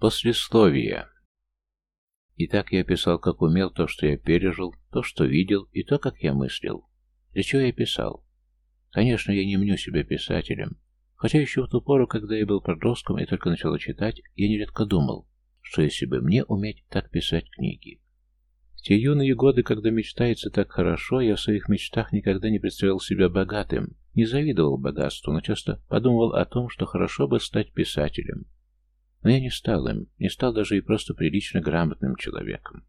Послесловие. Итак, я писал, как умел, то, что я пережил, то, что видел, и то, как я мыслил. Для чего я писал? Конечно, я не мню себя писателем. Хотя еще в ту пору, когда я был подростком и только начал читать, я нередко думал, что если бы мне уметь так писать книги. В те юные годы, когда мечтается так хорошо, я в своих мечтах никогда не представлял себя богатым, не завидовал богатству, но часто подумывал о том, что хорошо бы стать писателем. Но я не стал им, не стал даже и просто прилично грамотным человеком.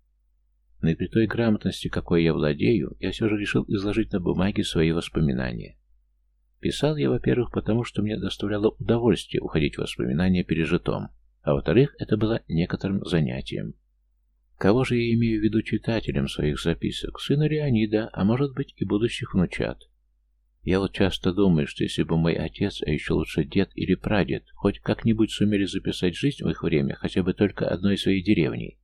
Но и при той грамотности, какой я владею, я все же решил изложить на бумаге свои воспоминания. Писал я, во-первых, потому что мне доставляло удовольствие уходить в воспоминания пережитом, а во-вторых, это было некоторым занятием. Кого же я имею в виду читателем своих записок? Сына Леонида, а может быть и будущих внучат. Я вот часто думаю, что если бы мой отец, а еще лучше дед или прадед, хоть как-нибудь сумели записать жизнь в их время хотя бы только одной своей деревни,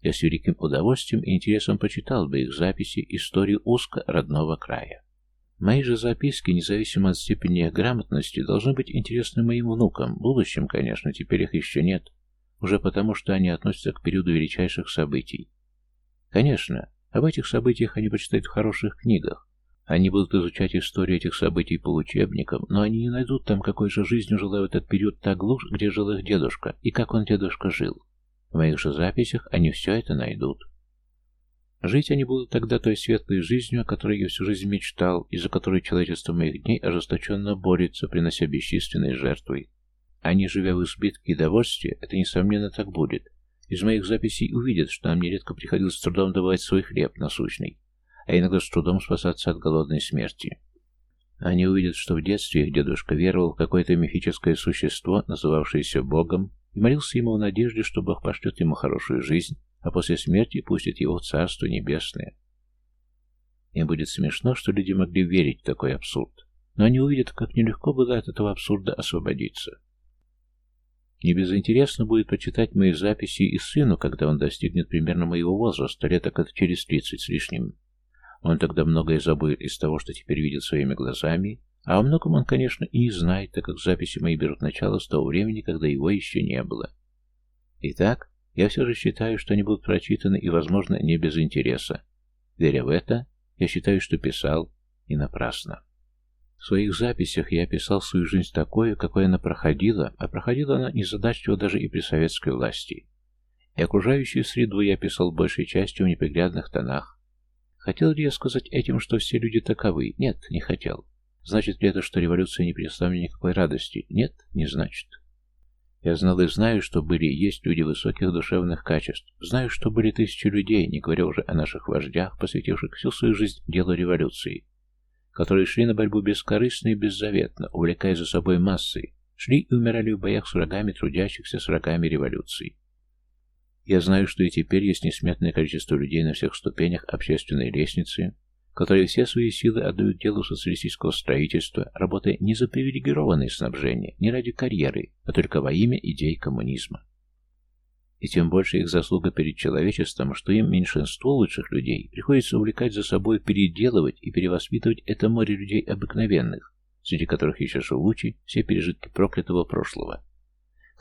я с великим удовольствием и интересом почитал бы их записи истории узко родного края. Мои же записки, независимо от степени их грамотности, должны быть интересны моим внукам, будущим, конечно, теперь их еще нет, уже потому что они относятся к периоду величайших событий. Конечно, об этих событиях они почитают в хороших книгах, они будут изучать историю этих событий по учебникам, но они не найдут там, какой же жизнью жила в этот период та глушь, где жил их дедушка, и как он, дедушка, жил. В моих же записях они все это найдут. Жить они будут тогда той светлой жизнью, о которой я всю жизнь мечтал, и за которой человечество моих дней ожесточенно борется, принося бесчисленные жертвы. Они, живя в избытке и довольстве, это несомненно так будет. Из моих записей увидят, что нам нередко приходилось с трудом добывать свой хлеб насущный, а иногда с трудом спасаться от голодной смерти. Они увидят, что в детстве их дедушка веровал в какое-то мифическое существо, называвшееся Богом, и молился ему в надежде, что Бог пошлет ему хорошую жизнь, а после смерти пустит его в Царство Небесное. Им будет смешно, что люди могли верить в такой абсурд, но они увидят, как нелегко было от этого абсурда освободиться. Не безинтересно будет почитать мои записи и сыну, когда он достигнет примерно моего возраста, лет так через тридцать с лишним. Он тогда многое забыл из того, что теперь видит своими глазами, а о многом он, конечно, и не знает, так как записи мои берут начало с того времени, когда его еще не было. Итак, я все же считаю, что они будут прочитаны и, возможно, не без интереса. Веря в это, я считаю, что писал и напрасно. В своих записях я описал свою жизнь такой, какой она проходила, а проходила она незадачливо даже и при советской власти. И окружающую среду я писал большей частью в неприглядных тонах. Хотел ли я сказать этим, что все люди таковы? Нет, не хотел. Значит ли это, что революция не принесла мне никакой радости? Нет, не значит. Я знал и знаю, что были и есть люди высоких душевных качеств. Знаю, что были тысячи людей, не говоря уже о наших вождях, посвятивших всю свою жизнь делу революции, которые шли на борьбу бескорыстно и беззаветно, увлекая за собой массы, шли и умирали в боях с врагами трудящихся, с врагами революции. Я знаю, что и теперь есть несметное количество людей на всех ступенях общественной лестницы, которые все свои силы отдают делу социалистического строительства, работая не за привилегированное снабжение, не ради карьеры, а только во имя идей коммунизма. И тем больше их заслуга перед человечеством, что им меньшинство лучших людей приходится увлекать за собой, переделывать и перевоспитывать это море людей обыкновенных, среди которых еще живучи все пережитки проклятого прошлого,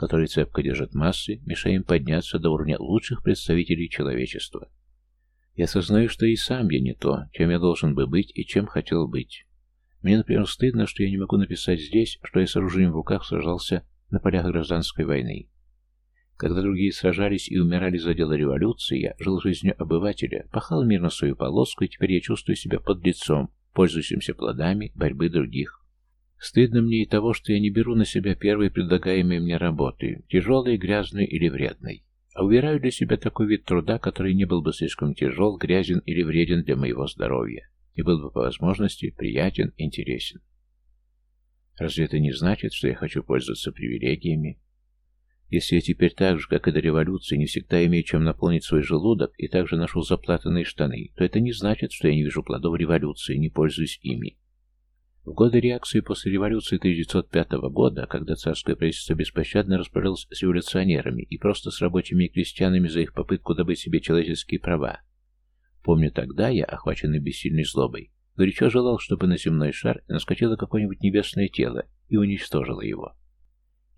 которые цепко держат массы, мешая им подняться до уровня лучших представителей человечества. Я сознаю, что и сам я не то, чем я должен бы быть и чем хотел быть. Мне, например, стыдно, что я не могу написать здесь, что я с оружием в руках сражался на полях гражданской войны. Когда другие сражались и умирали за дело революции, я жил жизнью обывателя, пахал мирно свою полоску, и теперь я чувствую себя под лицом, пользующимся плодами борьбы других. Стыдно мне и того, что я не беру на себя первые предлагаемые мне работы, тяжелые, грязные или вредные а убираю для себя такой вид труда, который не был бы слишком тяжел, грязен или вреден для моего здоровья, и был бы по возможности приятен, интересен. Разве это не значит, что я хочу пользоваться привилегиями? Если я теперь так же, как и до революции, не всегда имею чем наполнить свой желудок и также ношу заплатанные штаны, то это не значит, что я не вижу плодов революции, не пользуюсь ими. В годы реакции после революции 1905 года, когда царское правительство беспощадно расправлялось с революционерами и просто с рабочими и крестьянами за их попытку добыть себе человеческие права, помню тогда я, охваченный бессильной злобой, горячо желал, чтобы на земной шар наскочило какое-нибудь небесное тело и уничтожило его.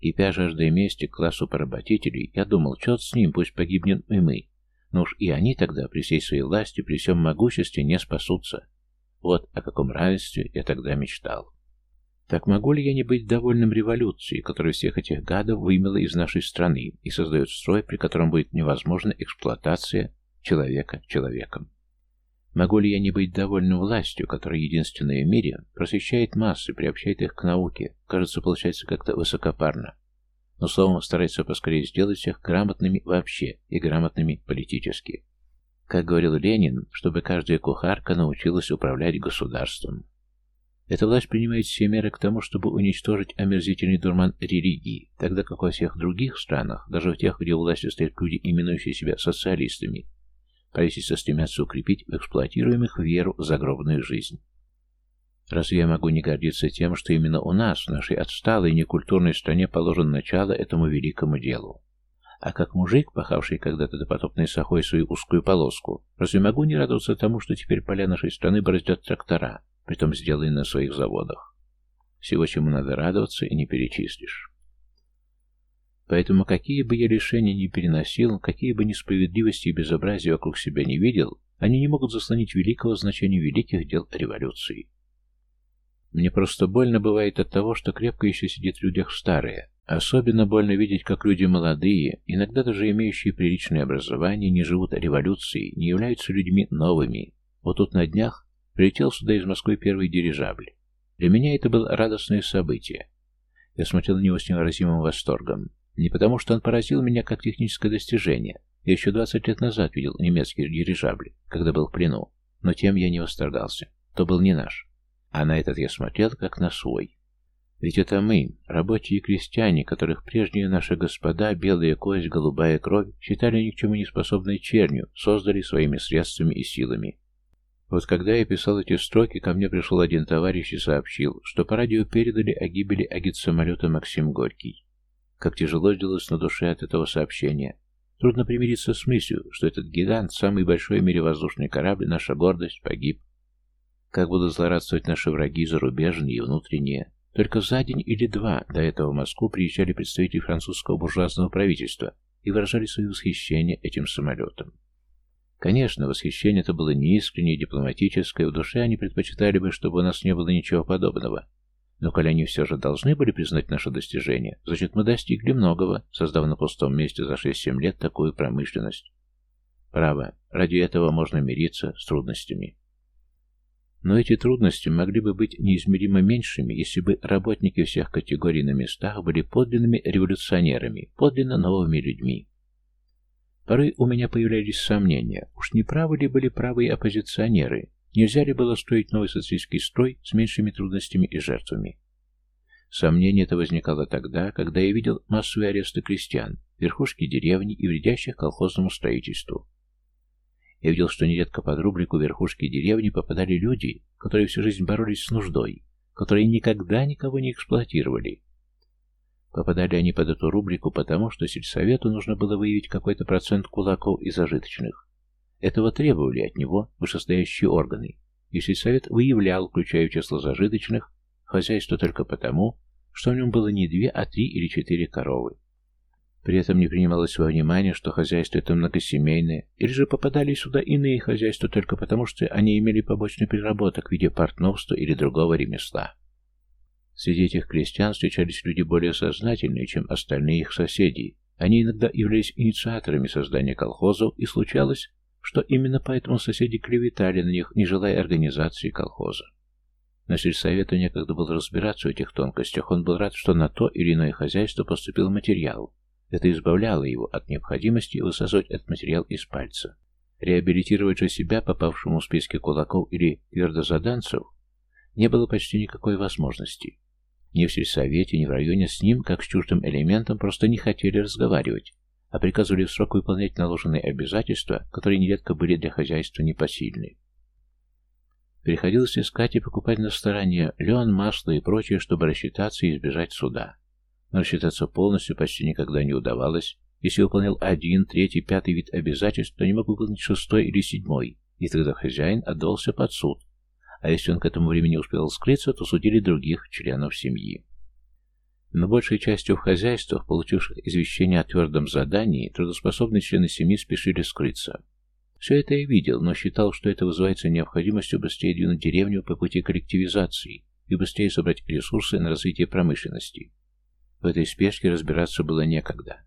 Кипя жаждой мести к классу поработителей, я думал, черт с ним, пусть погибнем и мы. Но уж и они тогда при всей своей власти, при всем могуществе не спасутся. Вот о каком равенстве я тогда мечтал. Так могу ли я не быть довольным революцией, которая всех этих гадов вымела из нашей страны и создает строй, при котором будет невозможна эксплуатация человека человеком? Могу ли я не быть довольным властью, которая единственная в мире просвещает массы, приобщает их к науке, кажется, получается как-то высокопарно, но словом старается поскорее сделать всех грамотными вообще и грамотными политически. Как говорил Ленин, чтобы каждая кухарка научилась управлять государством. Эта власть принимает все меры к тому, чтобы уничтожить омерзительный дурман религии, тогда как во всех других странах, даже в тех, где у власти стоят люди, именующие себя социалистами, правительства стремятся укрепить в эксплуатируемых веру в загробную жизнь. Разве я могу не гордиться тем, что именно у нас, в нашей отсталой некультурной стране, положено начало этому великому делу? А как мужик, пахавший когда-то допотопной сахой свою узкую полоску, разве могу не радоваться тому, что теперь поля нашей страны бороздят трактора, притом сделанные на своих заводах. Всего, чему надо радоваться, и не перечислишь. Поэтому какие бы я решения ни переносил, какие бы несправедливости и безобразия вокруг себя не видел, они не могут заслонить великого значения великих дел революции. Мне просто больно бывает от того, что крепко еще сидит в людях старое. Особенно больно видеть, как люди молодые, иногда даже имеющие приличное образование, не живут революцией, не являются людьми новыми. Вот тут на днях Прилетел сюда из Москвы первый дирижабль. Для меня это было радостное событие. Я смотрел на него с невыразимым восторгом. Не потому, что он поразил меня как техническое достижение. Я еще 20 лет назад видел немецкий дирижабль, когда был в плену. Но тем я не восторгался. То был не наш. А на этот я смотрел, как на свой. Ведь это мы, рабочие и крестьяне, которых прежние наши господа, белая кость, голубая кровь, считали ни к чему не способной чернью, создали своими средствами и силами. Вот когда я писал эти строки, ко мне пришел один товарищ и сообщил, что по радио передали о гибели агитсамолета Максим Горький. Как тяжело сделалось на душе от этого сообщения. Трудно примириться с мыслью, что этот гигант, самый большой в мире воздушный корабль, наша гордость, погиб. Как будут злорадствовать наши враги, зарубежные и внутренние. Только за день или два до этого в Москву приезжали представители французского буржуазного правительства и выражали свое восхищение этим самолетом. Конечно, восхищение это было неискреннее, дипломатическое, в душе они предпочитали бы, чтобы у нас не было ничего подобного. Но коли они все же должны были признать наше достижение, значит мы достигли многого, создав на пустом месте за 6-7 лет такую промышленность. Право, ради этого можно мириться с трудностями. Но эти трудности могли бы быть неизмеримо меньшими, если бы работники всех категорий на местах были подлинными революционерами, подлинно новыми людьми. Порой у меня появлялись сомнения, уж не правы ли были правые оппозиционеры, нельзя ли было строить новый социалистский строй с меньшими трудностями и жертвами. Сомнение это возникало тогда, когда я видел массовые аресты крестьян, верхушки деревни и вредящих колхозному строительству. Я видел, что нередко под рубрику верхушки деревни попадали люди, которые всю жизнь боролись с нуждой, которые никогда никого не эксплуатировали, Попадали они под эту рубрику потому, что сельсовету нужно было выявить какой-то процент кулаков и зажиточных. Этого требовали от него вышестоящие органы, и сельсовет выявлял, включая число зажиточных, хозяйство только потому, что в нем было не две, а три или четыре коровы. При этом не принималось во внимание, что хозяйство это многосемейное, или же попадали сюда иные хозяйства только потому, что они имели побочный приработок в виде портновства или другого ремесла. Среди этих крестьян встречались люди более сознательные, чем остальные их соседи. Они иногда являлись инициаторами создания колхозов, и случалось, что именно поэтому соседи клеветали на них, не желая организации колхоза. Но сельсовету некогда было разбираться в этих тонкостях, он был рад, что на то или иное хозяйство поступил материал. Это избавляло его от необходимости высосать этот материал из пальца. Реабилитировать же себя, попавшему в списки кулаков или твердозаданцев, не было почти никакой возможности. Ни в сельсовете, ни в районе с ним, как с чуждым элементом, просто не хотели разговаривать, а приказывали в срок выполнять наложенные обязательства, которые нередко были для хозяйства непосильны. Приходилось искать и покупать на стороне лен, масло и прочее, чтобы рассчитаться и избежать суда. Но рассчитаться полностью почти никогда не удавалось. Если выполнял один, третий, пятый вид обязательств, то не мог выполнить шестой или седьмой, и тогда хозяин отдался под суд, а если он к этому времени успел скрыться, то судили других членов семьи. Но большей частью в хозяйствах, получивших извещение о твердом задании, трудоспособные члены семьи спешили скрыться. Все это я видел, но считал, что это вызывается необходимостью быстрее двинуть деревню по пути коллективизации и быстрее собрать ресурсы на развитие промышленности. В этой спешке разбираться было некогда.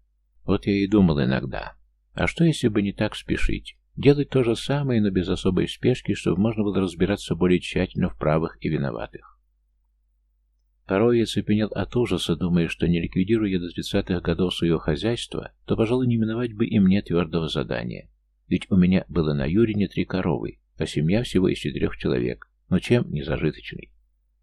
Вот я и думал иногда. А что, если бы не так спешить? Делать то же самое, но без особой спешки, чтобы можно было разбираться более тщательно в правых и виноватых. Порой я цепенел от ужаса, думая, что не ликвидируя до тридцатых годов своего хозяйства, то, пожалуй, не миновать бы и мне твердого задания. Ведь у меня было на Юрине три коровы, а семья всего из четырех человек. Но чем не зажиточный?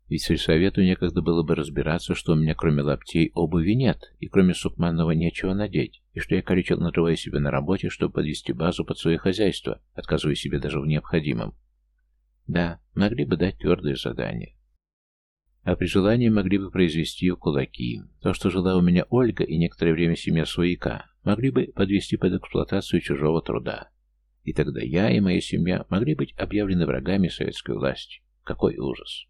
Ведь сельсовету некогда было бы разбираться, что у меня кроме лаптей обуви нет, и кроме сукманного нечего надеть, и что я калечил, надрывая себя на работе, чтобы подвести базу под свое хозяйство, отказывая себе даже в необходимом. Да, могли бы дать твердое задание а при желании могли бы произвести в кулаки. То, что жила у меня Ольга и некоторое время семья Свояка, могли бы подвести под эксплуатацию чужого труда. И тогда я и моя семья могли быть объявлены врагами советской власти. Какой ужас!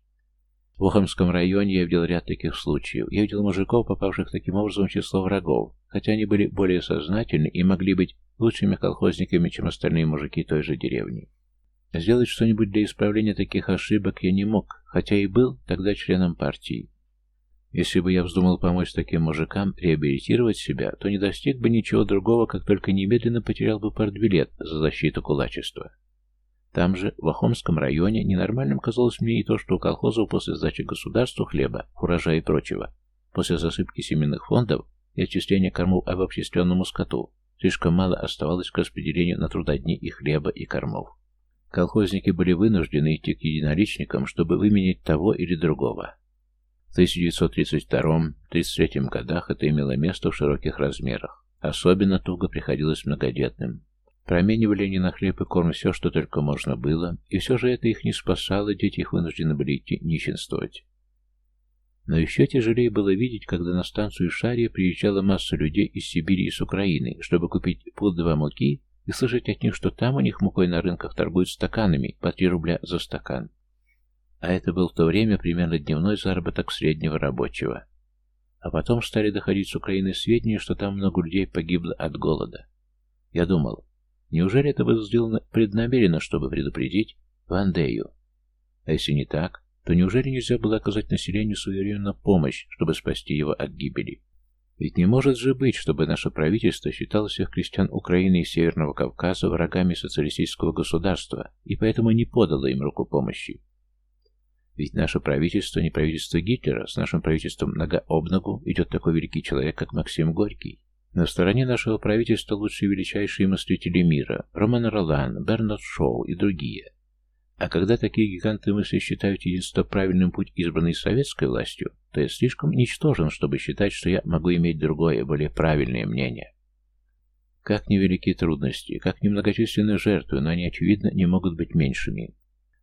В Ухомском районе я видел ряд таких случаев. Я видел мужиков, попавших таким образом в число врагов, хотя они были более сознательны и могли быть лучшими колхозниками, чем остальные мужики той же деревни. Сделать что-нибудь для исправления таких ошибок я не мог, хотя и был тогда членом партии. Если бы я вздумал помочь таким мужикам реабилитировать себя, то не достиг бы ничего другого, как только немедленно потерял бы партбилет за защиту кулачества. Там же, в Ахомском районе, ненормальным казалось мне и то, что у колхозов после сдачи государству хлеба, урожая и прочего, после засыпки семенных фондов и отчисления кормов обобществленному скоту, слишком мало оставалось к распределению на трудодни и хлеба, и кормов. Колхозники были вынуждены идти к единоличникам, чтобы выменять того или другого. В 1932-33 годах это имело место в широких размерах. Особенно туго приходилось многодетным. Променивали они на хлеб и корм все, что только можно было, и все же это их не спасало, дети их вынуждены были идти нищенствовать. Но еще тяжелее было видеть, когда на станцию Шария приезжала масса людей из Сибири и с Украины, чтобы купить пуд-два муки и слышать от них, что там у них мукой на рынках торгуют стаканами по 3 рубля за стакан. А это был в то время примерно дневной заработок среднего рабочего. А потом стали доходить с Украины сведения, что там много людей погибло от голода. Я думал, неужели это было сделано преднамеренно, чтобы предупредить Вандею? А если не так, то неужели нельзя было оказать населению своевременно помощь, чтобы спасти его от гибели? Ведь не может же быть, чтобы наше правительство считало всех крестьян Украины и Северного Кавказа врагами социалистического государства и поэтому не подало им руку помощи. Ведь наше правительство не правительство Гитлера, с нашим правительством нога об ногу идет такой великий человек, как Максим Горький. На стороне нашего правительства лучшие величайшие мыслители мира – Роман Ролан, Бернард Шоу и другие. А когда такие гиганты мысли считают единство правильным путь, избранный советской властью, то я слишком ничтожен, чтобы считать, что я могу иметь другое, более правильное мнение. Как невелики трудности, как немногочисленны жертвы, но они, очевидно, не могут быть меньшими.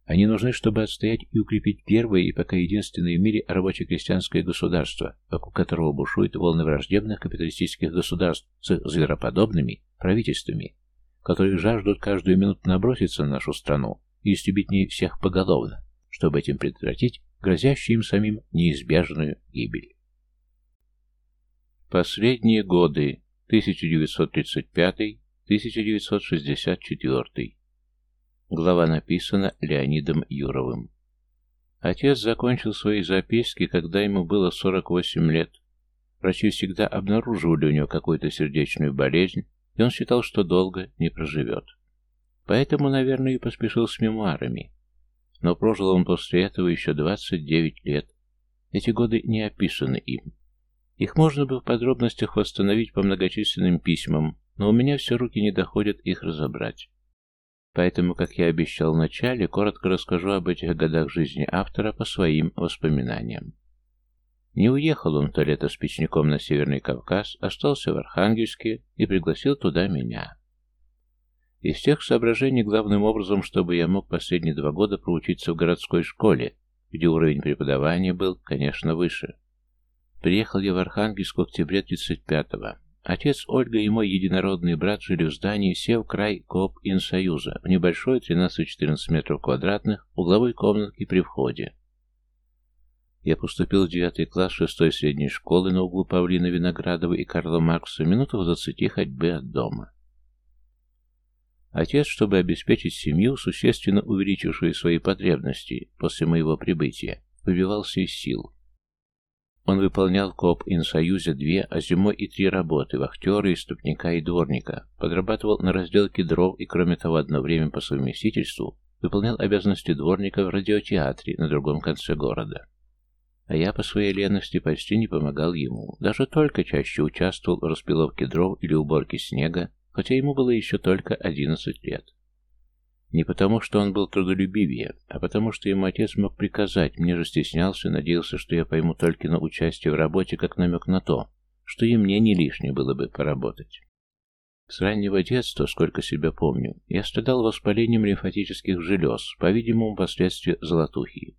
Они нужны, чтобы отстоять и укрепить первое и пока единственное в мире рабоче-крестьянское государство, вокруг которого бушуют волны враждебных капиталистических государств с звероподобными правительствами, которые жаждут каждую минуту наброситься на нашу страну и истребить не всех поголовно, чтобы этим предотвратить грозящую им самим неизбежную гибель. Последние годы 1935-1964 Глава написана Леонидом Юровым. Отец закончил свои записки, когда ему было 48 лет. Врачи всегда обнаруживали у него какую-то сердечную болезнь, и он считал, что долго не проживет. Поэтому, наверное, и поспешил с мемуарами. Но прожил он после этого еще 29 лет. Эти годы не описаны им. Их можно бы в подробностях восстановить по многочисленным письмам, но у меня все руки не доходят их разобрать. Поэтому, как я обещал в начале, коротко расскажу об этих годах жизни автора по своим воспоминаниям. Не уехал он то лето с печником на Северный Кавказ, остался в Архангельске и пригласил туда меня. Из тех соображений главным образом, чтобы я мог последние два года проучиться в городской школе, где уровень преподавания был, конечно, выше. Приехал я в Архангельск в октябре 35-го. Отец Ольга и мой единородный брат жили в здании Сев край Коп Инсоюза в небольшой 13-14 метров квадратных угловой комнатке при входе. Я поступил в девятый класс шестой средней школы на углу Павлина Виноградова и Карла Маркса, минуту в двадцати ходьбы от дома. Отец, чтобы обеспечить семью, существенно увеличившую свои потребности после моего прибытия, выбивался из сил. Он выполнял коп инсоюзе две, а зимой и три работы, вахтера, иступника и дворника, подрабатывал на разделке дров и, кроме того, одно время по совместительству выполнял обязанности дворника в радиотеатре на другом конце города. А я по своей лености почти не помогал ему, даже только чаще участвовал в распиловке дров или уборке снега, хотя ему было еще только 11 лет. Не потому, что он был трудолюбивее, а потому, что ему отец мог приказать, мне же стеснялся, надеялся, что я пойму только на участие в работе как намек на то, что и мне не лишнее было бы поработать. С раннего детства, сколько себя помню, я страдал воспалением лимфатических желез, по-видимому, последствия золотухи.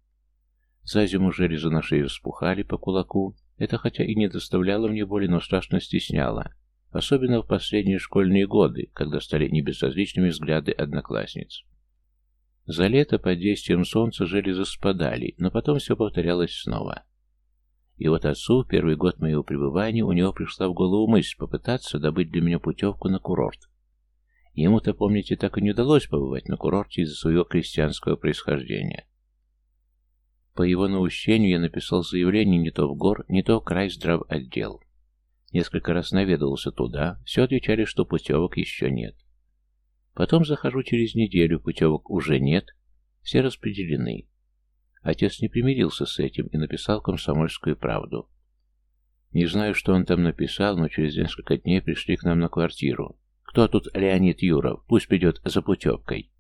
За зиму железы на шее вспухали по кулаку, это хотя и не доставляло мне боли, но страшно стесняло, особенно в последние школьные годы, когда стали небезразличными взгляды одноклассниц. За лето под действием солнца железы спадали, но потом все повторялось снова. И вот отцу в первый год моего пребывания у него пришла в голову мысль попытаться добыть для меня путевку на курорт. Ему-то, помните, так и не удалось побывать на курорте из-за своего крестьянского происхождения. По его наущению я написал заявление не то в гор, не то в край здрав отдел. Несколько раз наведывался туда, все отвечали, что путевок еще нет. Потом захожу через неделю, путевок уже нет, все распределены. Отец не примирился с этим и написал комсомольскую правду. Не знаю, что он там написал, но через несколько дней пришли к нам на квартиру. Кто тут Леонид Юров? Пусть придет за путевкой.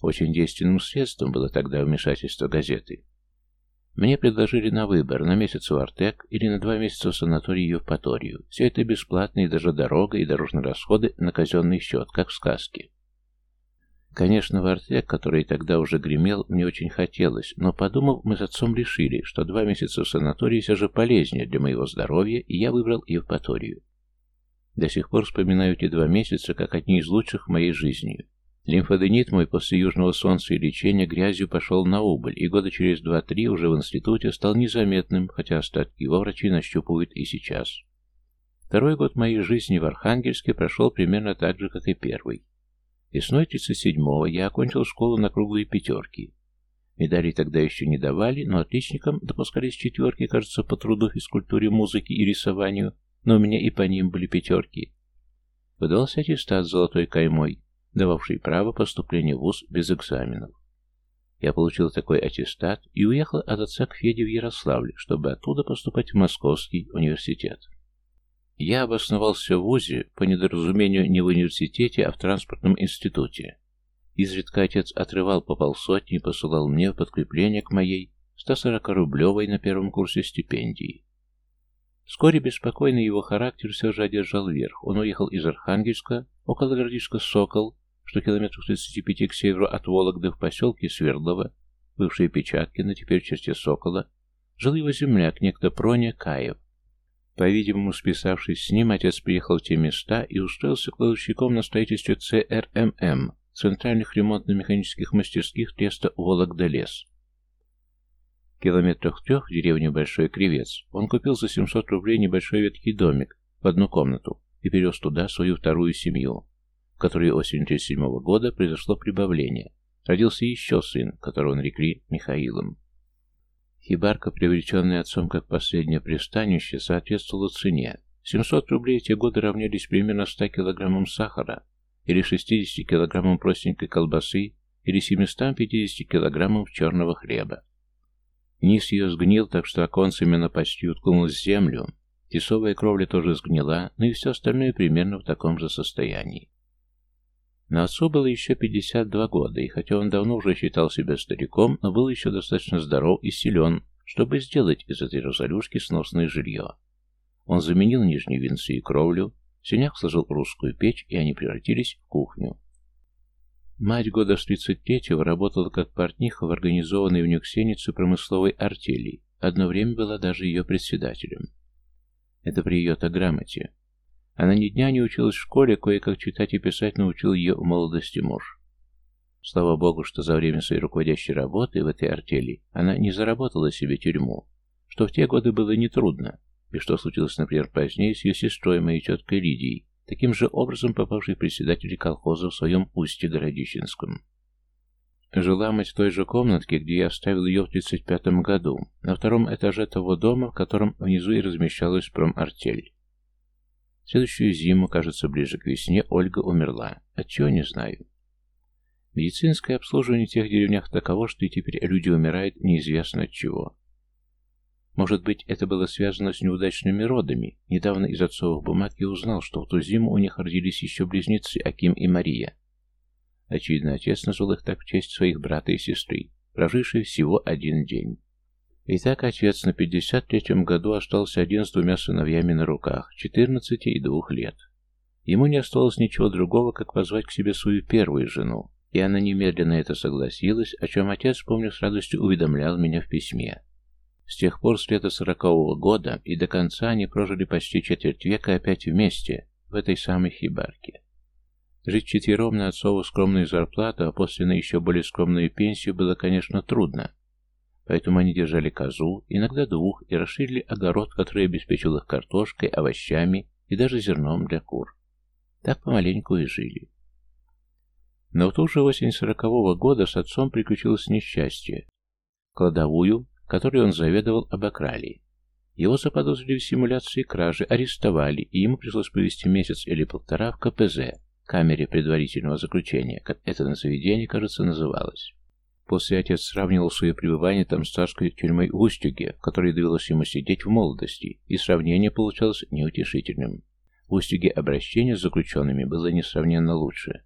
Очень действенным средством было тогда вмешательство газеты. Мне предложили на выбор, на месяц в Артек или на два месяца в санаторий Евпаторию. Все это бесплатно, и даже дорога, и дорожные расходы на казенный счет, как в сказке. Конечно, в Артек, который тогда уже гремел, мне очень хотелось, но, подумав, мы с отцом решили, что два месяца в санатории все же полезнее для моего здоровья, и я выбрал Евпаторию. До сих пор вспоминаю эти два месяца как одни из лучших в моей жизни. Лимфоденит мой после южного солнца и лечения грязью пошел на убыль, и года через два-три уже в институте стал незаметным, хотя остатки его врачи нащупывают и сейчас. Второй год моей жизни в Архангельске прошел примерно так же, как и первый. Весной 37-го я окончил школу на круглые пятерки. Медалей тогда еще не давали, но отличникам допускались четверки, кажется, по труду, физкультуре, музыке и рисованию, но у меня и по ним были пятерки. Выдался аттестат с золотой каймой, дававший право поступления в ВУЗ без экзаменов. Я получил такой аттестат и уехал от отца к Феде в Ярославле, чтобы оттуда поступать в Московский университет. Я обосновался в ВУЗе, по недоразумению не в университете, а в транспортном институте. Изредка отец отрывал по полсотни и посылал мне в подкрепление к моей 140-рублевой на первом курсе стипендии. Вскоре беспокойный его характер все же одержал верх. Он уехал из Архангельска, около городишка Сокол, что километров 35 к северу от Вологды в поселке Свердлово, бывшие Печаткино, теперь в черте Сокола, жил его земляк, некто Проня Каев. По-видимому, списавшись с ним, отец приехал в те места и устроился кладовщиком на строительстве ЦРММ, Центральных ремонтно-механических мастерских треста Вологда-Лес. Километрах трех в деревне Большой Кривец он купил за 700 рублей небольшой ветхий домик в одну комнату и перевез туда свою вторую семью в которой осенью 1937 года произошло прибавление. Родился еще сын, которого нарекли Михаилом. Хибарка, привлеченная отцом как последнее пристанище, соответствовала цене. 700 рублей те годы равнялись примерно 100 килограммам сахара, или 60 килограммам простенькой колбасы, или 750 килограммам черного хлеба. Низ ее сгнил, так что оконцами на почти уткнулась в землю. Тесовая кровля тоже сгнила, но и все остальное примерно в таком же состоянии. Но отцу было еще 52 года, и хотя он давно уже считал себя стариком, но был еще достаточно здоров и силен, чтобы сделать из этой разорюшки сносное жилье. Он заменил нижние венцы и кровлю, в сенях сложил русскую печь, и они превратились в кухню. Мать года с 33-го работала как портниха в организованной в Нюксенице промысловой артели, одно время была даже ее председателем. Это при ее-то грамоте. Она ни дня не училась в школе, кое-как читать и писать научил ее в молодости муж. Слава богу, что за время своей руководящей работы в этой артели она не заработала себе тюрьму, что в те годы было нетрудно, и что случилось, например, позднее с ее сестрой, моей теткой Лидией, таким же образом попавшей в председателей колхоза в своем устье Городищенском. Жила мать в той же комнатке, где я оставил ее в 35-м году, на втором этаже того дома, в котором внизу и размещалась промартель. Следующую зиму, кажется, ближе к весне, Ольга умерла. Отчего не знаю. Медицинское обслуживание в тех деревнях таково, что и теперь люди умирают неизвестно от чего. Может быть, это было связано с неудачными родами. Недавно из отцовых бумаг я узнал, что в ту зиму у них родились еще близнецы Аким и Мария. Очевидно, отец назвал их так в честь своих брата и сестры, прожившие всего один день. Итак, отец на 53-м году остался один с двумя сыновьями на руках, 14 и 2 лет. Ему не осталось ничего другого, как позвать к себе свою первую жену, и она немедленно это согласилась, о чем отец, помню, с радостью уведомлял меня в письме. С тех пор, с лета сорокового года, и до конца они прожили почти четверть века опять вместе, в этой самой хибарке. Жить четвером на отцову скромную зарплату, а после на еще более скромную пенсию было, конечно, трудно. Поэтому они держали козу, иногда двух, и расширили огород, который обеспечил их картошкой, овощами и даже зерном для кур. Так помаленьку и жили. Но в ту же осень сорокового года с отцом приключилось несчастье. Кладовую, которой он заведовал, обокрали. Его заподозрили в симуляции кражи, арестовали, и ему пришлось провести месяц или полтора в КПЗ, камере предварительного заключения, как это на заведении, кажется, называлось. После отец сравнивал свое пребывание там с царской тюрьмой в Устюге, в которой довелось ему сидеть в молодости, и сравнение получалось неутешительным. В Устюге обращение с заключенными было несравненно лучше.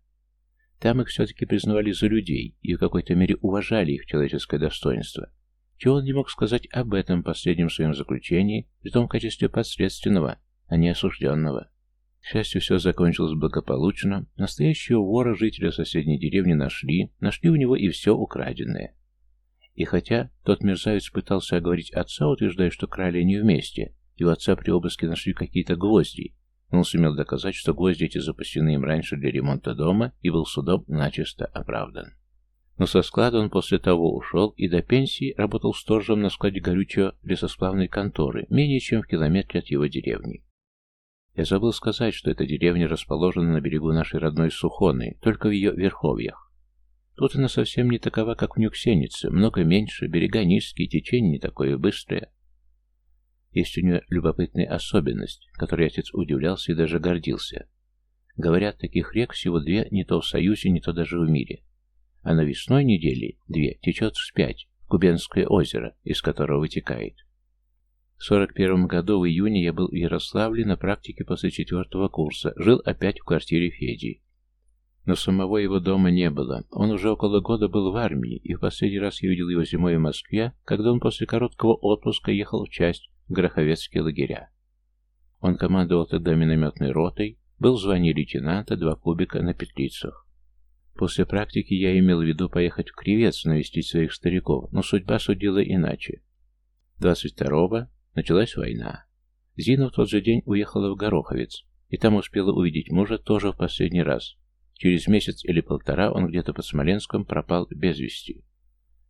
Там их все-таки признавали за людей и в какой-то мере уважали их человеческое достоинство. Чего он не мог сказать об этом последнем своем заключении, при том в качестве подследственного, а не осужденного. К счастью, все закончилось благополучно. Настоящего вора жителя соседней деревни нашли, нашли у него и все украденное. И хотя тот мерзавец пытался оговорить отца, утверждая, что крали они вместе, и у отца при обыске нашли какие-то гвозди, он сумел доказать, что гвозди эти запасены им раньше для ремонта дома и был судом начисто оправдан. Но со склада он после того ушел и до пенсии работал сторожем на складе горючего лесосплавной конторы, менее чем в километре от его деревни. Я забыл сказать, что эта деревня расположена на берегу нашей родной Сухоны, только в ее верховьях. Тут она совсем не такова, как в Нюксенице, много меньше, берега низкие, течение не такое быстрое. Есть у нее любопытная особенность, которой отец удивлялся и даже гордился. Говорят, таких рек всего две не то в Союзе, не то даже в мире. А на весной недели две течет вспять, Кубенское озеро, из которого вытекает. В 41 году в июне я был в Ярославле на практике после четвертого курса, жил опять в квартире Феди. Но самого его дома не было. Он уже около года был в армии, и в последний раз я видел его зимой в Москве, когда он после короткого отпуска ехал в часть в Гороховецкие лагеря. Он командовал тогда минометной ротой, был в звании лейтенанта, два кубика на петлицах. После практики я имел в виду поехать в Кривец навестить своих стариков, но судьба судила иначе. 22-го Началась война. Зина в тот же день уехала в Гороховец, и там успела увидеть мужа тоже в последний раз. Через месяц или полтора он где-то под Смоленском пропал без вести.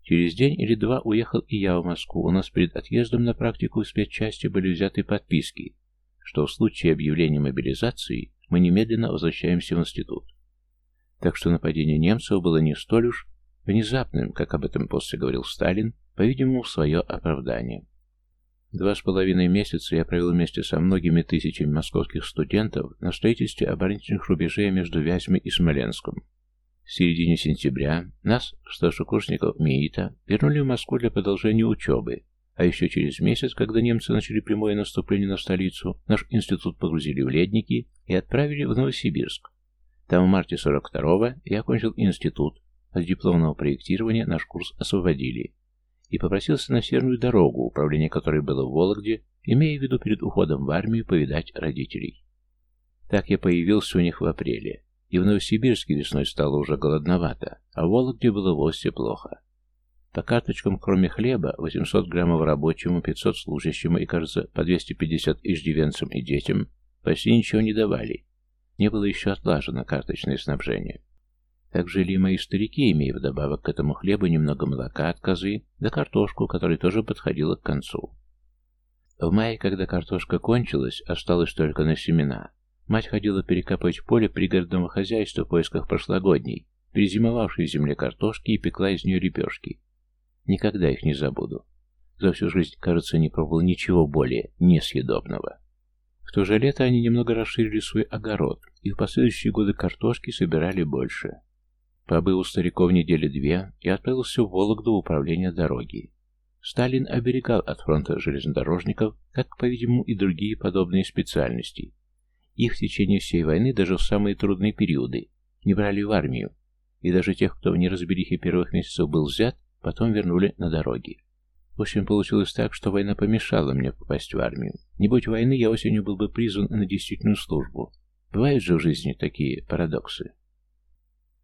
Через день или два уехал и я в Москву. У нас перед отъездом на практику в спецчасти были взяты подписки, что в случае объявления мобилизации мы немедленно возвращаемся в институт. Так что нападение немцев было не столь уж внезапным, как об этом после говорил Сталин, по-видимому, в свое оправдание. Два с половиной месяца я провел вместе со многими тысячами московских студентов на строительстве оборонительных рубежей между Вязьмой и Смоленском. В середине сентября нас, старшекурсников МИИТа, вернули в Москву для продолжения учебы, а еще через месяц, когда немцы начали прямое наступление на столицу, наш институт погрузили в ледники и отправили в Новосибирск. Там в марте 42-го я окончил институт, от дипломного проектирования наш курс освободили и попросился на северную дорогу, управление которой было в Вологде, имея в виду перед уходом в армию повидать родителей. Так я появился у них в апреле, и в Новосибирске весной стало уже голодновато, а в Вологде было вовсе плохо. По карточкам, кроме хлеба, 800 граммов рабочему, 500 служащему и, кажется, по 250 иждивенцам и детям, почти ничего не давали. Не было еще отлажено карточное снабжение. Так жили мои старики, имея вдобавок к этому хлебу немного молока от козы, да картошку, которая тоже подходила к концу. В мае, когда картошка кончилась, осталось только на семена. Мать ходила перекопать поле пригородного хозяйства в поисках прошлогодней, перезимовавшей в земле картошки и пекла из нее лепешки. Никогда их не забуду. За всю жизнь, кажется, не пробовал ничего более несъедобного. В то же лето они немного расширили свой огород, и в последующие годы картошки собирали больше. Побыл у стариков недели две и отправился в Вологду в управление дороги. Сталин оберегал от фронта железнодорожников, как, по-видимому, и другие подобные специальности. Их в течение всей войны, даже в самые трудные периоды, не брали в армию, и даже тех, кто в неразберихе первых месяцев был взят, потом вернули на дороги. В общем, получилось так, что война помешала мне попасть в армию. Не будь войны, я осенью был бы призван на действительную службу. Бывают же в жизни такие парадоксы.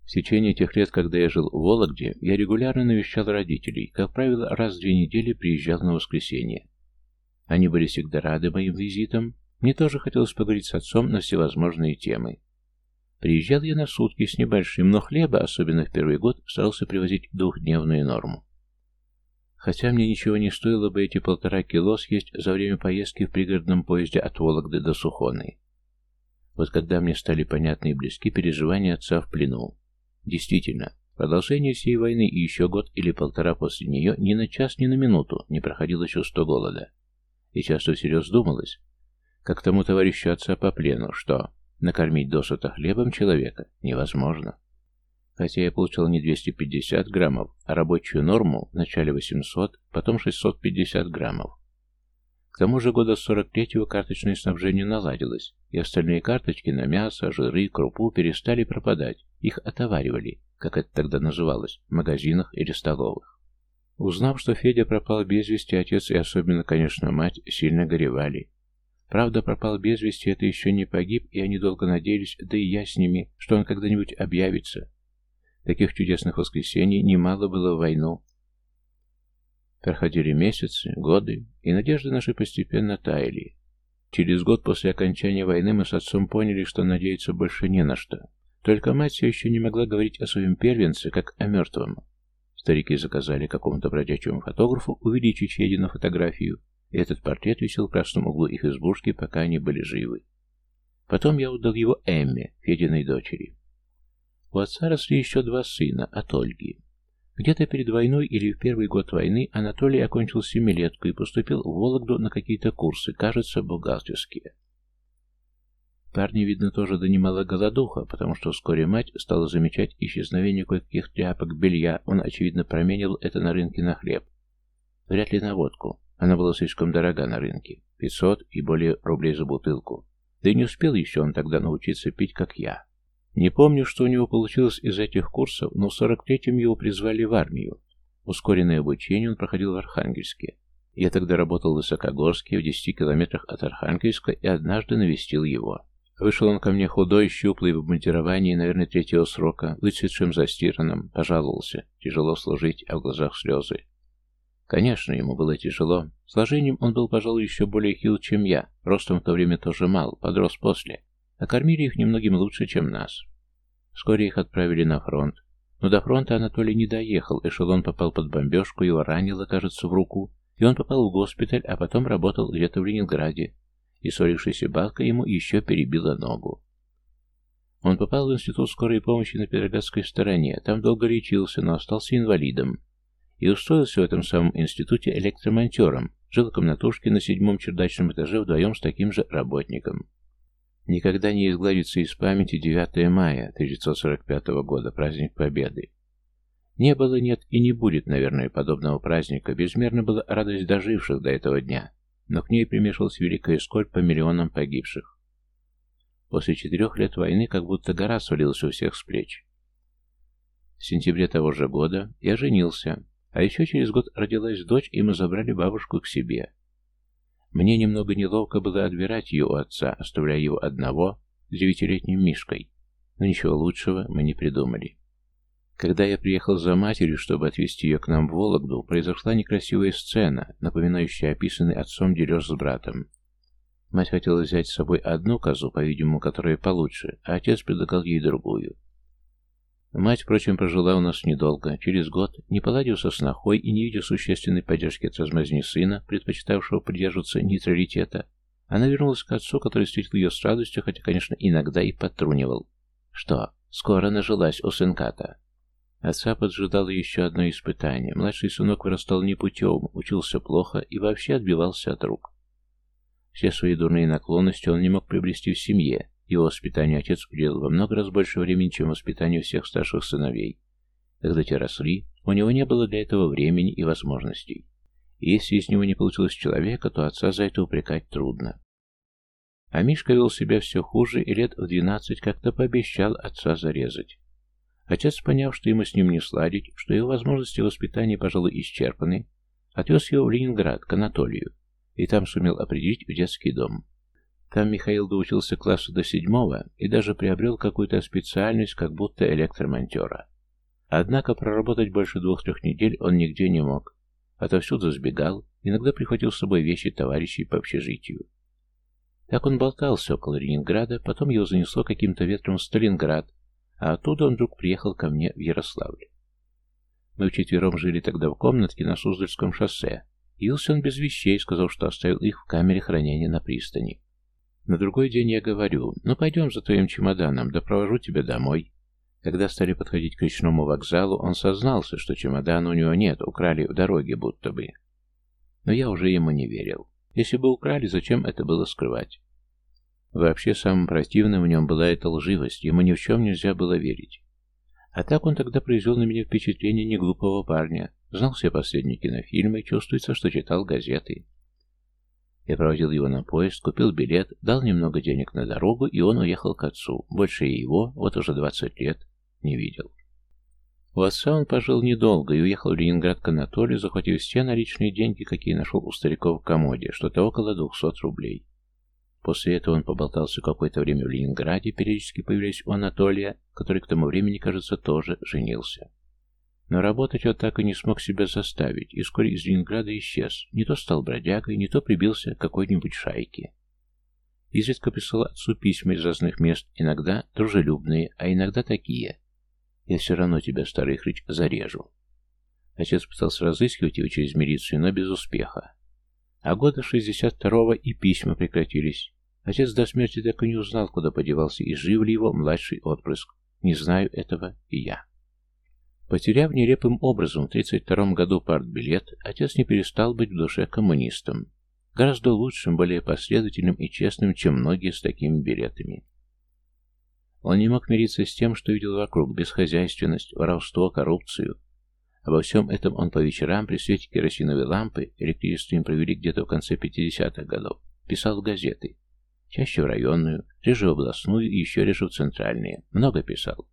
В течение тех лет, когда я жил в Вологде, я регулярно навещал родителей, как правило, раз в две недели приезжал на воскресенье. Они были всегда рады моим визитам. Мне тоже хотелось поговорить с отцом на всевозможные темы. Приезжал я на сутки с небольшим, но хлеба, особенно в первый год, старался привозить двухдневную норму. Хотя мне ничего не стоило бы эти полтора кило съесть за время поездки в пригородном поезде от Вологды до Сухоны. Вот когда мне стали понятны и близки переживания отца в плену. Действительно, продолжение всей войны и еще год или полтора после нее ни на час, ни на минуту не проходило чувство голода. И часто всерьез думалось, как тому товарищу отца по плену, что накормить досыта хлебом человека невозможно. Хотя я получил не 250 граммов, а рабочую норму в начале 800, потом 650 граммов. К тому же года с 43-го карточное снабжение наладилось, и остальные карточки на мясо, жиры, крупу перестали пропадать, их отоваривали, как это тогда называлось, в магазинах или столовых. Узнав, что Федя пропал без вести, отец и особенно, конечно, мать сильно горевали. Правда, пропал без вести, это еще не погиб, и они долго надеялись, да и я с ними, что он когда-нибудь объявится. Таких чудесных воскресений немало было в войну, Проходили месяцы, годы, и надежды наши постепенно таяли. Через год после окончания войны мы с отцом поняли, что надеяться больше не на что. Только мать все еще не могла говорить о своем первенце, как о мертвом. Старики заказали какому-то бродячему фотографу увеличить Федину фотографию, и этот портрет висел в красном углу их избушки, пока они были живы. Потом я отдал его Эмме, Фединой дочери. У отца росли еще два сына от Ольги. Где-то перед войной или в первый год войны Анатолий окончил семилетку и поступил в Вологду на какие-то курсы, кажется, бухгалтерские. Парни, видно, тоже донимала голодуха, потому что вскоре мать стала замечать исчезновение кое-каких тряпок, белья, он, очевидно, променил это на рынке на хлеб. Вряд ли на водку, она была слишком дорога на рынке, 500 и более рублей за бутылку. Да и не успел еще он тогда научиться пить, как я. Не помню, что у него получилось из этих курсов, но в 43-м его призвали в армию. Ускоренное обучение он проходил в Архангельске. Я тогда работал в Высокогорске, в 10 километрах от Архангельска, и однажды навестил его. Вышел он ко мне худой, щуплый, в обмундировании, наверное, третьего срока, выцветшим застиранным, пожаловался. Тяжело служить, а в глазах слезы. Конечно, ему было тяжело. Сложением он был, пожалуй, еще более хил, чем я. Ростом в то время тоже мал, подрос после. А кормили их немногим лучше, чем нас. Вскоре их отправили на фронт. Но до фронта Анатолий не доехал, эшелон попал под бомбежку, его ранило, кажется, в руку, и он попал в госпиталь, а потом работал где-то в Ленинграде, и ссорившаяся балка ему еще перебила ногу. Он попал в институт скорой помощи на Петроградской стороне, там долго лечился, но остался инвалидом, и устроился в этом самом институте электромонтером, жил в комнатушке на седьмом чердачном этаже вдвоем с таким же работником. Никогда не изгладится из памяти 9 мая 1945 года, праздник Победы. Не было, нет и не будет, наверное, подобного праздника. Безмерно была радость доживших до этого дня, но к ней примешивалась великая скорбь по миллионам погибших. После четырех лет войны как будто гора свалилась у всех с плеч. В сентябре того же года я женился, а еще через год родилась дочь, и мы забрали бабушку к себе. Мне немного неловко было отбирать ее у отца, оставляя его одного с девятилетним Мишкой. Но ничего лучшего мы не придумали. Когда я приехал за матерью, чтобы отвезти ее к нам в Вологду, произошла некрасивая сцена, напоминающая описанный отцом дележ с братом. Мать хотела взять с собой одну козу, по-видимому, которая получше, а отец предлагал ей другую. Мать, впрочем, прожила у нас недолго. Через год, не поладив со снохой и не видя существенной поддержки от размазни сына, предпочитавшего придерживаться нейтралитета, она вернулась к отцу, который встретил ее с радостью, хотя, конечно, иногда и подтрунивал. Что, скоро нажилась у сынка-то? Отца поджидало еще одно испытание. Младший сынок вырастал непутевым, учился плохо и вообще отбивался от рук. Все свои дурные наклонности он не мог приобрести в семье, его воспитанию отец уделил во много раз больше времени, чем воспитанию всех старших сыновей. Когда те росли, у него не было для этого времени и возможностей. И если из него не получилось человека, то отца за это упрекать трудно. А Мишка вел себя все хуже и лет в двенадцать как-то пообещал отца зарезать. Отец, поняв, что ему с ним не сладить, что его возможности воспитания, пожалуй, исчерпаны, отвез его в Ленинград, к Анатолию, и там сумел определить в детский дом. Там Михаил доучился классу до седьмого и даже приобрел какую-то специальность, как будто электромонтера. Однако проработать больше двух-трех недель он нигде не мог. Отовсюду сбегал, иногда прихватил с собой вещи товарищей по общежитию. Так он болтался около Ленинграда, потом его занесло каким-то ветром в Сталинград, а оттуда он вдруг приехал ко мне в Ярославль. Мы вчетвером жили тогда в комнатке на Суздальском шоссе. Явился он без вещей, сказал, что оставил их в камере хранения на пристани. На другой день я говорю, ну пойдем за твоим чемоданом, да провожу тебя домой. Когда стали подходить к речному вокзалу, он сознался, что чемодана у него нет, украли в дороге будто бы. Но я уже ему не верил. Если бы украли, зачем это было скрывать? Вообще, самым противным в нем была эта лживость, ему ни в чем нельзя было верить. А так он тогда произвел на меня впечатление неглупого парня. Знал все последние кинофильмы, чувствуется, что читал газеты. Я проводил его на поезд, купил билет, дал немного денег на дорогу, и он уехал к отцу. Больше я его, вот уже 20 лет, не видел. У отца он пожил недолго и уехал в Ленинград к Анатолию, захватив все наличные деньги, какие нашел у стариков в комоде, что-то около 200 рублей. После этого он поболтался какое-то время в Ленинграде, периодически появляясь у Анатолия, который к тому времени, кажется, тоже женился. Но работать он так и не смог себя заставить, и вскоре из Ленинграда исчез. Не то стал бродягой, не то прибился к какой-нибудь шайке. Изредка писал отцу письма из разных мест, иногда дружелюбные, а иногда такие. «Я все равно тебя, старый хрыч, зарежу». Отец пытался разыскивать его через милицию, но без успеха. А года 62-го и письма прекратились. Отец до смерти так и не узнал, куда подевался, и жив ли его младший отпрыск. Не знаю этого и я. Потеряв нелепым образом в 1932 году партбилет, отец не перестал быть в душе коммунистом. Гораздо лучшим, более последовательным и честным, чем многие с такими билетами. Он не мог мириться с тем, что видел вокруг, бесхозяйственность, воровство, коррупцию. Обо всем этом он по вечерам при свете керосиновой лампы, электричество им провели где-то в конце 50-х годов, писал в газеты. Чаще в районную, реже в областную и еще реже в центральные. Много писал.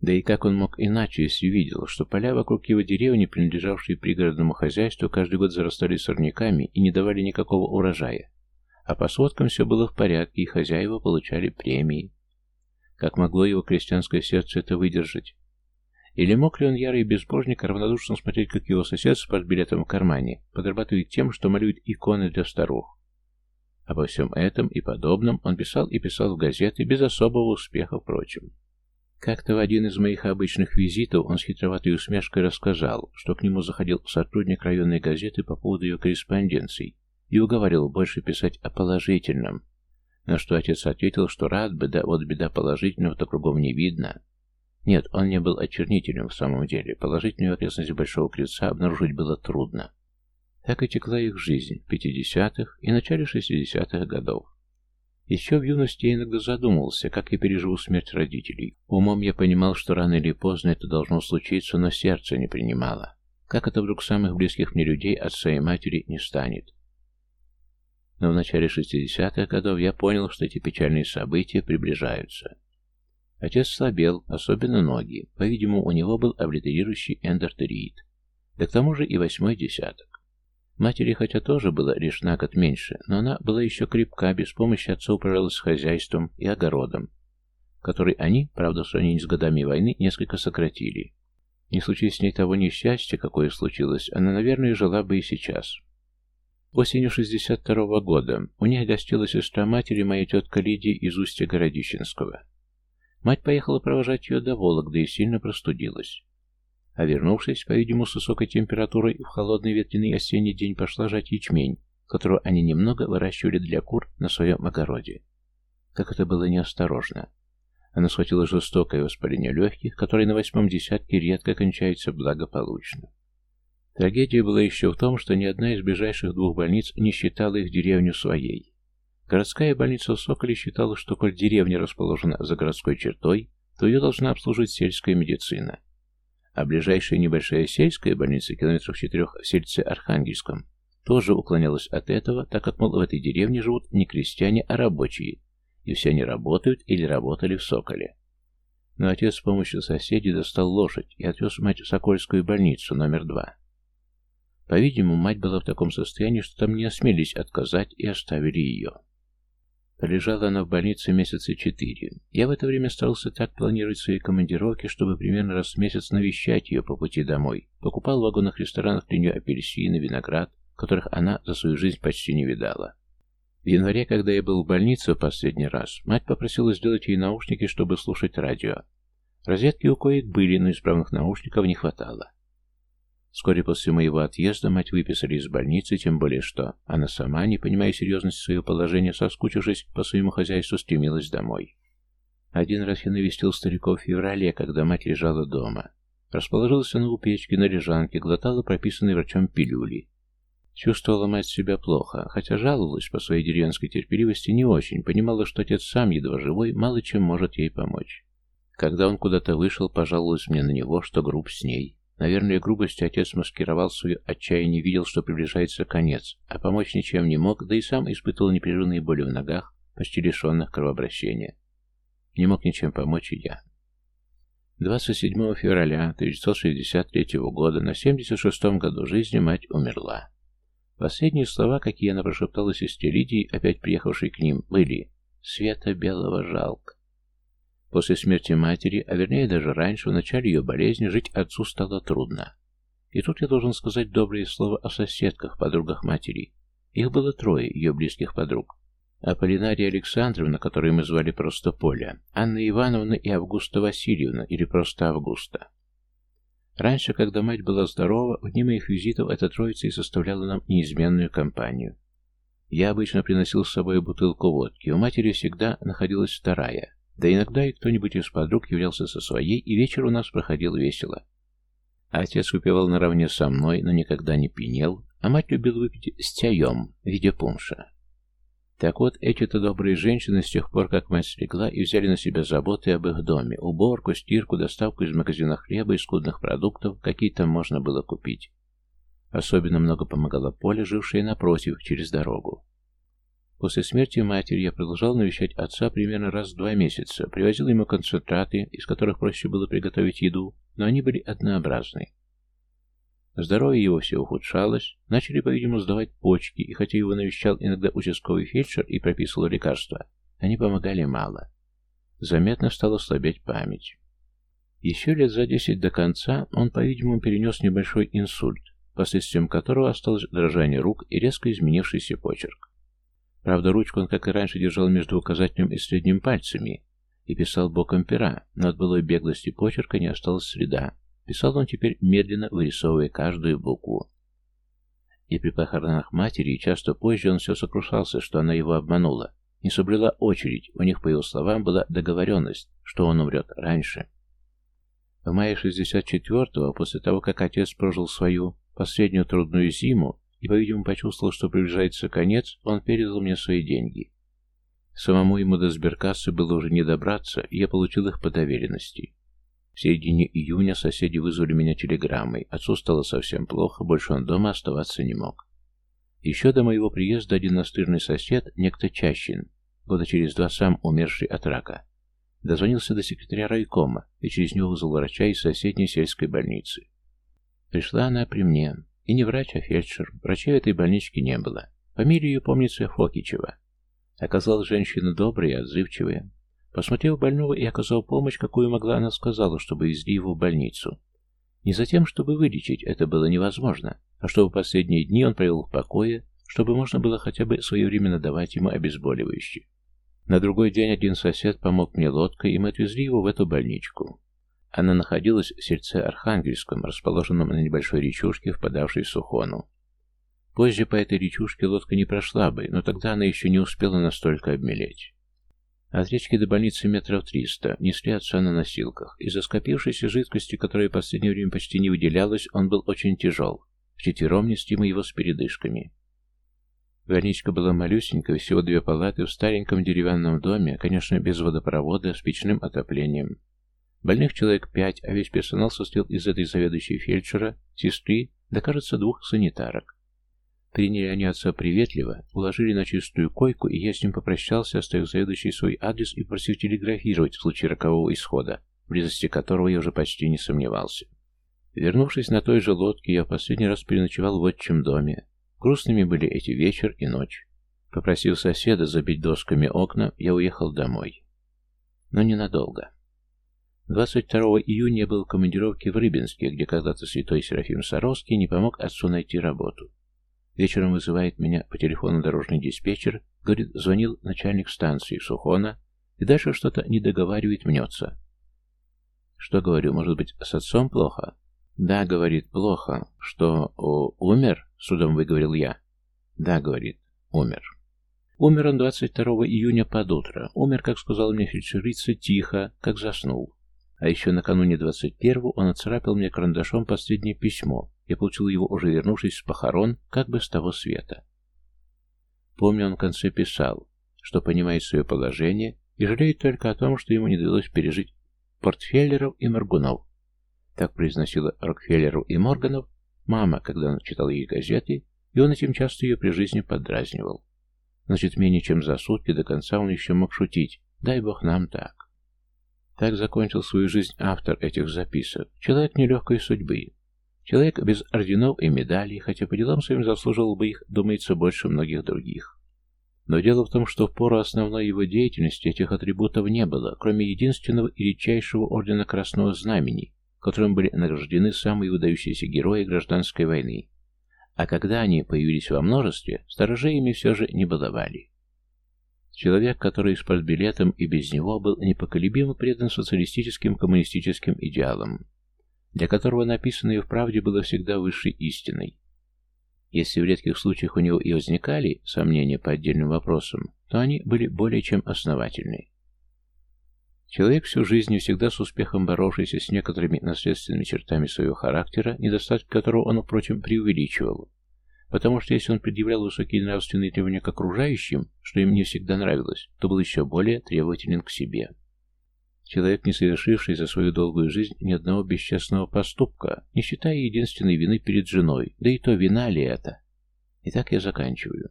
Да и как он мог иначе, если видел, что поля вокруг его деревни, принадлежавшие пригородному хозяйству, каждый год зарастали сорняками и не давали никакого урожая. А по сводкам все было в порядке, и хозяева получали премии. Как могло его крестьянское сердце это выдержать? Или мог ли он, ярый безбожник, равнодушно смотреть, как его сосед с партбилетом в кармане подрабатывает тем, что малюет иконы для старух? Обо всем этом и подобном он писал и писал в газеты без особого успеха, впрочем. Как-то в один из моих обычных визитов он с хитроватой усмешкой рассказал, что к нему заходил сотрудник районной газеты по поводу ее корреспонденций и уговаривал больше писать о положительном. На что отец ответил, что рад бы, да вот беда положительного-то кругом не видно. Нет, он не был очернителем в самом деле. Положительную окрестность Большого Крыльца обнаружить было трудно. Так и текла их жизнь в 50-х и начале 60-х годов. Еще в юности я иногда задумывался, как я переживу смерть родителей. Умом я понимал, что рано или поздно это должно случиться, но сердце не принимало. Как это вдруг самых близких мне людей, отца и матери, не станет? Но в начале 60-х годов я понял, что эти печальные события приближаются. Отец слабел, особенно ноги. По-видимому, у него был облитерирующий эндортериит. Да к тому же и восьмой десяток. Матери хотя тоже было лишь на год меньше, но она была еще крепка, без помощи отца управлялась хозяйством и огородом, который они, правда, в сравнении с годами войны, несколько сократили. Не случись с ней того несчастья, какое случилось, она, наверное, жила бы и сейчас. Осенью 62 -го года у них гостила сестра матери, моя тетка Лидия из устья Городищенского. Мать поехала провожать ее до Вологды и сильно простудилась. А вернувшись, по-видимому, с высокой температурой, в холодный ветреный осенний день пошла жать ячмень, которого они немного выращивали для кур на своем огороде. Как это было неосторожно. Она схватила жестокое воспаление легких, которое на восьмом десятке редко кончается благополучно. Трагедия была еще в том, что ни одна из ближайших двух больниц не считала их деревню своей. Городская больница в Соколе считала, что коль деревня расположена за городской чертой, то ее должна обслуживать сельская медицина. А ближайшая небольшая сельская больница, километров четырех в сельце Архангельском, тоже уклонялась от этого, так как, мол, в этой деревне живут не крестьяне, а рабочие, и все они работают или работали в Соколе. Но отец с помощью соседей достал лошадь и отвез мать в Сокольскую больницу номер два. По-видимому, мать была в таком состоянии, что там не осмелились отказать и оставили ее. Пролежала она в больнице месяца четыре. Я в это время старался так планировать свои командировки, чтобы примерно раз в месяц навещать ее по пути домой. Покупал в вагонах-ресторанах для нее апельсины, виноград, которых она за свою жизнь почти не видала. В январе, когда я был в больнице в последний раз, мать попросила сделать ей наушники, чтобы слушать радио. Розетки у коек были, но исправных наушников не хватало. Вскоре после моего отъезда мать выписали из больницы, тем более что она сама, не понимая серьезности своего положения, соскучившись по своему хозяйству, стремилась домой. Один раз я навестил стариков в феврале, когда мать лежала дома. Расположился на у печки, на лежанке, глотала прописанные врачом пилюли. Чувствовала мать себя плохо, хотя жаловалась по своей деревенской терпеливости не очень, понимала, что отец сам, едва живой, мало чем может ей помочь. Когда он куда-то вышел, пожаловалась мне на него, что груб с ней. Наверное, грубостью отец маскировал свое отчаяние, видел, что приближается конец, а помочь ничем не мог, да и сам испытывал непрерывные боли в ногах, почти лишенных кровообращения. Не мог ничем помочь и я. 27 февраля 1963 года, на 76-м году жизни, мать умерла. Последние слова, какие она прошептала сестре Лидии, опять приехавшей к ним, были «Света белого жалко». После смерти матери, а вернее даже раньше, в начале ее болезни, жить отцу стало трудно. И тут я должен сказать доброе слово о соседках, подругах матери. Их было трое, ее близких подруг. Аполлинария Александровна, которую мы звали просто Поля, Анна Ивановна и Августа Васильевна, или просто Августа. Раньше, когда мать была здорова, в дни моих визитов эта троица и составляла нам неизменную компанию. Я обычно приносил с собой бутылку водки, у матери всегда находилась вторая – да иногда и кто-нибудь из подруг являлся со своей, и вечер у нас проходил весело. Отец выпивал наравне со мной, но никогда не пьянел, а мать любила выпить с чаем в виде пунша. Так вот, эти-то добрые женщины с тех пор, как мать слегла, и взяли на себя заботы об их доме, уборку, стирку, доставку из магазина хлеба и скудных продуктов, какие там можно было купить. Особенно много помогала Поля, жившая напротив, через дорогу. После смерти матери я продолжал навещать отца примерно раз в два месяца, привозил ему концентраты, из которых проще было приготовить еду, но они были однообразны. Здоровье его все ухудшалось, начали, по-видимому, сдавать почки, и хотя его навещал иногда участковый фельдшер и прописывал лекарства, они помогали мало. Заметно стала слабеть память. Еще лет за десять до конца он, по-видимому, перенес небольшой инсульт, последствием которого осталось дрожание рук и резко изменившийся почерк. Правда, ручку он, как и раньше, держал между указательным и средним пальцами и писал боком пера, но от былой беглости почерка не осталось следа. Писал он теперь медленно, вырисовывая каждую букву. И при похоронах матери, часто позже он все сокрушался, что она его обманула. Не соблюла очередь, у них, по его словам, была договоренность, что он умрет раньше. В мае 64-го, после того, как отец прожил свою последнюю трудную зиму, и, по-видимому, почувствовал, что приближается конец, он передал мне свои деньги. Самому ему до сберкассы было уже не добраться, и я получил их по доверенности. В середине июня соседи вызвали меня телеграммой. Отцу стало совсем плохо, больше он дома оставаться не мог. Еще до моего приезда один настырный сосед, некто Чащин, года через два сам умерший от рака, дозвонился до секретаря райкома и через него вызвал врача из соседней сельской больницы. Пришла она при мне. И не врач, а фельдшер. Врачей в этой больничке не было. Фамилию ее помнится Фокичева. Оказалась женщина добрая отзывчивая. Посмотрев больного и оказав помощь, какую могла, она сказала, чтобы везли его в больницу. Не за тем, чтобы вылечить, это было невозможно, а чтобы последние дни он провел в покое, чтобы можно было хотя бы своевременно давать ему обезболивающие. На другой день один сосед помог мне лодкой, и мы отвезли его в эту больничку. Она находилась в сельце Архангельском, расположенном на небольшой речушке, впадавшей в Сухону. Позже по этой речушке лодка не прошла бы, но тогда она еще не успела настолько обмелеть. От речки до больницы метров триста несли отца на носилках. Из-за скопившейся жидкости, которая в последнее время почти не выделялась, он был очень тяжел. Вчетвером нести мы его с передышками. Больничка была малюсенькая, всего две палаты в стареньком деревянном доме, конечно, без водопровода, с печным отоплением. Больных человек пять, а весь персонал состоял из этой заведующей фельдшера, сестры, да, кажется, двух санитарок. Приняли они отца приветливо, уложили на чистую койку, и я с ним попрощался, оставив заведующий свой адрес и просил телеграфировать в случае рокового исхода, близости которого я уже почти не сомневался. Вернувшись на той же лодке, я в последний раз переночевал в отчим доме. Грустными были эти вечер и ночь. Попросив соседа забить досками окна, я уехал домой. Но ненадолго. 22 июня был в командировке в Рыбинске, где когда-то святой Серафим Саровский не помог отцу найти работу. Вечером вызывает меня по телефону дорожный диспетчер, говорит, звонил начальник станции Сухона, и дальше что-то не договаривает, мнется. Что говорю, может быть, с отцом плохо? Да, говорит, плохо. Что, о, умер? Судом выговорил я. Да, говорит, умер. Умер он 22 июня под утро. Умер, как сказал мне фельдшерица, тихо, как заснул. А еще накануне 21-го он отцарапил мне карандашом последнее письмо. Я получил его, уже вернувшись с похорон, как бы с того света. Помню, он в конце писал, что понимает свое положение и жалеет только о том, что ему не довелось пережить Портфеллеров и Моргунов. Так произносила Рокфеллеру и Морганов мама, когда он читал ей газеты, и он этим часто ее при жизни поддразнивал. Значит, менее чем за сутки до конца он еще мог шутить. Дай бог нам так. Так закончил свою жизнь автор этих записок. Человек нелегкой судьбы. Человек без орденов и медалей, хотя по делам своим заслуживал бы их, думается, больше многих других. Но дело в том, что в пору основной его деятельности этих атрибутов не было, кроме единственного и редчайшего ордена Красного Знамени, которым были награждены самые выдающиеся герои гражданской войны. А когда они появились во множестве, сторожей ими все же не баловали. Человек, который с партбилетом и без него был непоколебимо предан социалистическим коммунистическим идеалам, для которого написанное в правде было всегда высшей истиной. Если в редких случаях у него и возникали сомнения по отдельным вопросам, то они были более чем основательны. Человек всю жизнь и всегда с успехом боровшийся с некоторыми наследственными чертами своего характера, недостатки которого он, впрочем, преувеличивал, Потому что если он предъявлял высокие нравственные требования к окружающим, что им не всегда нравилось, то был еще более требователен к себе. Человек, не совершивший за свою долгую жизнь ни одного бесчестного поступка, не считая единственной вины перед женой, да и то вина ли это? Итак, я заканчиваю.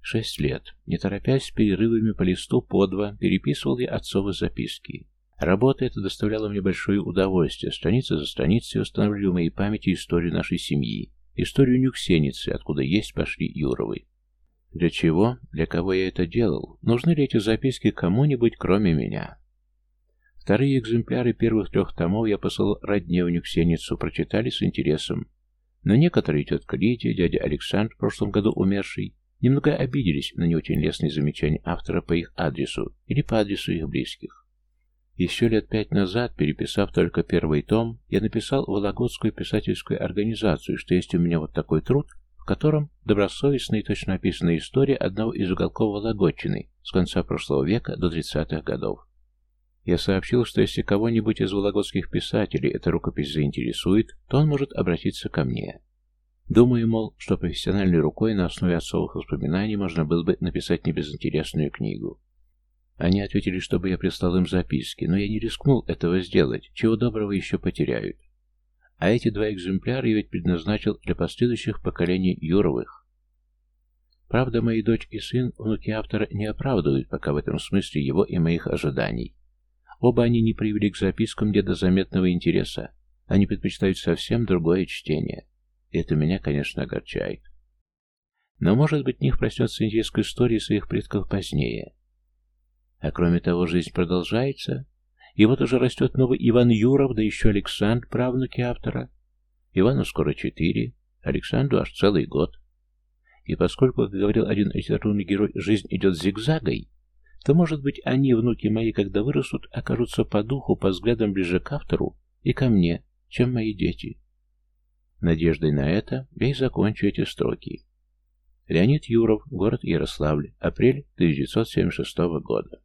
Шесть лет, не торопясь с перерывами по листу по два, переписывал я отцовы записки. Работа эта доставляла мне большое удовольствие. Страница за страницей устанавливали в моей памяти историю нашей семьи, Историю Нюксеницы, откуда есть пошли Юровы. Для чего? Для кого я это делал? Нужны ли эти записки кому-нибудь, кроме меня? Вторые экземпляры первых трех томов я посылал родне в Нюксеницу, прочитали с интересом. Но некоторые, тетка Лидия, дядя Александр, в прошлом году умерший, немного обиделись на не очень лестные замечания автора по их адресу или по адресу их близких. Еще лет пять назад, переписав только первый том, я написал Вологодскую писательскую организацию, что есть у меня вот такой труд, в котором добросовестная и точно описана история одного из уголков Вологодчины с конца прошлого века до 30-х годов. Я сообщил, что если кого-нибудь из вологодских писателей эта рукопись заинтересует, то он может обратиться ко мне. Думаю, мол, что профессиональной рукой на основе отцовых воспоминаний можно было бы написать небезынтересную книгу. Они ответили, чтобы я прислал им записки, но я не рискнул этого сделать, чего доброго еще потеряют. А эти два экземпляра я ведь предназначил для последующих поколений Юровых. Правда, мои дочь и сын, внуки автора, не оправдывают пока в этом смысле его и моих ожиданий. Оба они не привели к запискам где-то заметного интереса. Они предпочитают совсем другое чтение. И это меня, конечно, огорчает. Но, может быть, в них проснется интерес к истории своих предков позднее. А кроме того, жизнь продолжается. И вот уже растет новый Иван Юров, да еще Александр, правнуки автора. Ивану скоро четыре, Александру аж целый год. И поскольку, как говорил один литературный герой, жизнь идет зигзагой, то, может быть, они, внуки мои, когда вырастут, окажутся по духу, по взглядам ближе к автору и ко мне, чем мои дети. Надеждой на это я и закончу эти строки. Леонид Юров, город Ярославль, апрель 1976 года.